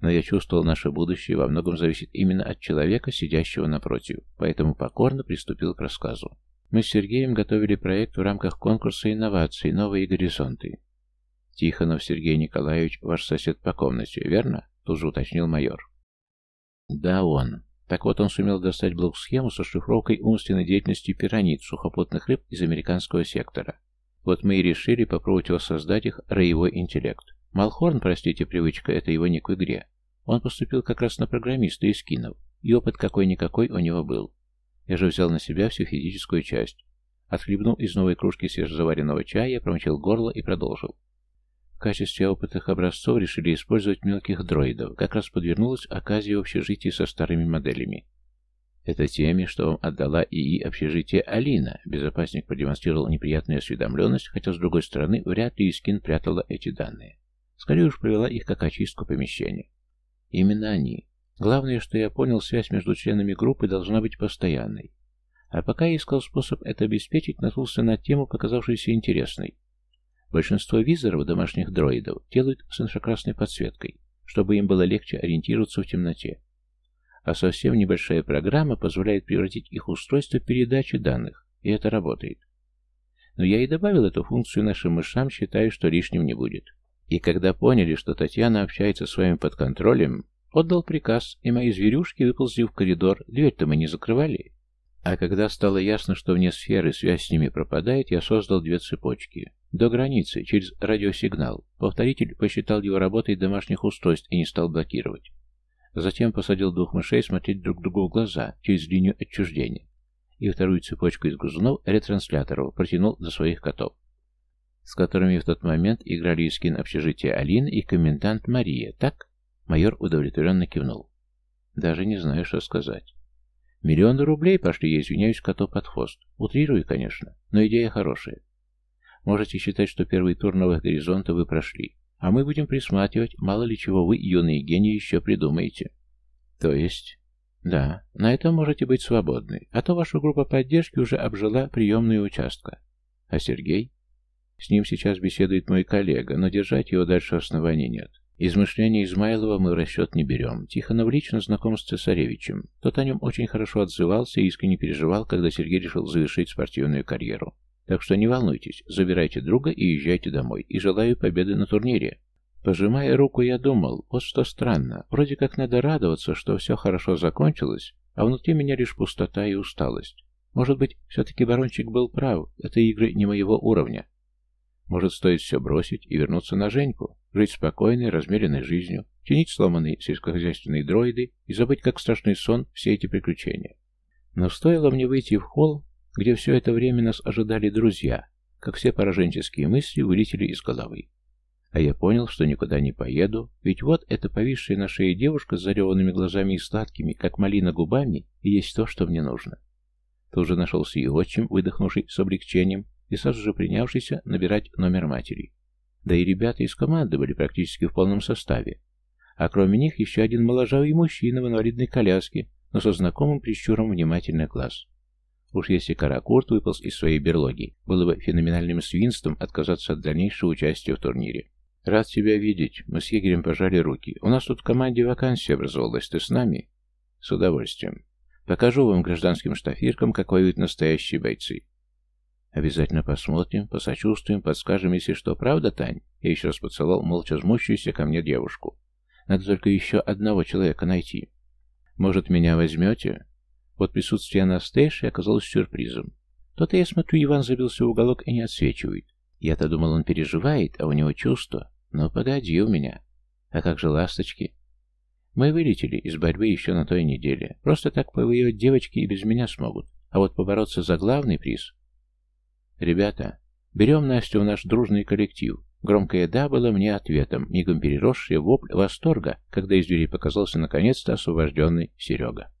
Но я чувствовал, наше будущее во многом зависит именно от человека, сидящего напротив, поэтому покорно приступил к рассказу. Мы с Сергеем готовили проект в рамках конкурса инноваций «Новые горизонты». «Тихонов Сергей Николаевич, ваш сосед по комнате, верно?» — тут же уточнил майор. «Да, он. Так вот, он сумел достать блок-схему со шифровкой умственной деятельности пиранид, сухопутных рыб из американского сектора. Вот мы и решили попробовать воссоздать их роевой интеллект. Малхорн, простите, привычка, это его ник в игре. Он поступил как раз на программиста из кинов, и опыт какой-никакой у него был. Я же взял на себя всю физическую часть. Отхлебнул из новой кружки свежезаваренного чая, промочил горло и продолжил качестве опытных образцов решили использовать мелких дроидов. Как раз подвернулась оказия в общежитии со старыми моделями. Это теми, что вам отдала ИИ общежитие Алина. Безопасник продемонстрировал неприятную осведомленность, хотя, с другой стороны, вряд ли Искин прятала эти данные. Скорее уж провела их как очистку помещения. Именно они. Главное, что я понял, связь между членами группы должна быть постоянной. А пока я искал способ это обеспечить, наткнулся на тему, показавшуюся интересной. Большинство визоров домашних дроидов делают с инфракрасной подсветкой, чтобы им было легче ориентироваться в темноте. А совсем небольшая программа позволяет превратить их устройство в передачу данных, и это работает. Но я и добавил эту функцию нашим мышам, считая, что лишним не будет. И когда поняли, что Татьяна общается с вами под контролем, отдал приказ, и мои зверюшки выползли в коридор, дверь-то мы не закрывали. А когда стало ясно, что вне сферы связь с ними пропадает, я создал две цепочки. До границы, через радиосигнал. Повторитель посчитал его работой домашних устройств и не стал блокировать. Затем посадил двух мышей смотреть друг другу в глаза через линию отчуждения. И вторую цепочку из грызунов ретрансляторов протянул до своих котов, с которыми в тот момент играли Искин общежития Алина и комендант Мария, так? Майор удовлетворенно кивнул. Даже не знаю, что сказать. Миллионы рублей пошли, я извиняюсь, коту под хвост. Утрирую, конечно, но идея хорошая. Можете считать, что первый тур новых горизонтов вы прошли. А мы будем присматривать, мало ли чего вы, юные гении, еще придумаете. То есть... Да, на этом можете быть свободны. А то ваша группа поддержки уже обжила приемную участка. А Сергей? С ним сейчас беседует мой коллега, но держать его дальше оснований нет. Измышления Измайлова мы в расчет не берем. Тихонов лично знаком с цесаревичем. Тот о нем очень хорошо отзывался и искренне переживал, когда Сергей решил завершить спортивную карьеру. Так что не волнуйтесь, забирайте друга и езжайте домой. И желаю победы на турнире. Пожимая руку, я думал, вот что странно. Вроде как надо радоваться, что все хорошо закончилось, а внутри меня лишь пустота и усталость. Может быть, все-таки Барончик был прав, это игры не моего уровня. Может, стоит все бросить и вернуться на Женьку, жить спокойной, размеренной жизнью, чинить сломанные сельскохозяйственные дроиды и забыть, как страшный сон, все эти приключения. Но стоило мне выйти в холл, где все это время нас ожидали друзья, как все пораженческие мысли вылетели из головы. А я понял, что никуда не поеду, ведь вот эта повисшая на шее девушка с зареванными глазами и сладкими, как малина губами, и есть то, что мне нужно. Тут же нашелся и отчим, выдохнувший с облегчением, и сразу же принявшийся набирать номер матери. Да и ребята из команды были практически в полном составе. А кроме них еще один моложавый мужчина в инвалидной коляске, но со знакомым прищуром внимательный глаз. Уж если Каракурт выполз из своей берлоги, было бы феноменальным свинством отказаться от дальнейшего участия в турнире. «Рад тебя видеть. Мы с егерем пожали руки. У нас тут в команде вакансия образовалась. Ты с нами?» «С удовольствием. Покажу вам, гражданским штафиркам, как воюют настоящие бойцы. Обязательно посмотрим, посочувствуем, подскажем, если что. Правда, Тань? Я еще раз поцеловал молча жмущуюся ко мне девушку. Надо только еще одного человека найти. Может, меня возьмете? Вот присутствие Анастейши оказалось сюрпризом. То-то я смотрю, Иван забился в уголок и не отсвечивает. Я-то думал, он переживает, а у него чувства. Но погоди у меня. А как же ласточки? Мы вылетели из борьбы еще на той неделе. Просто так повоевать девочки и без меня смогут. А вот побороться за главный приз... Ребята, берем Настю в наш дружный коллектив. Громкое «да» было мне ответом, мигом переросшее вопль восторга, когда из двери показался наконец-то освобожденный Серега.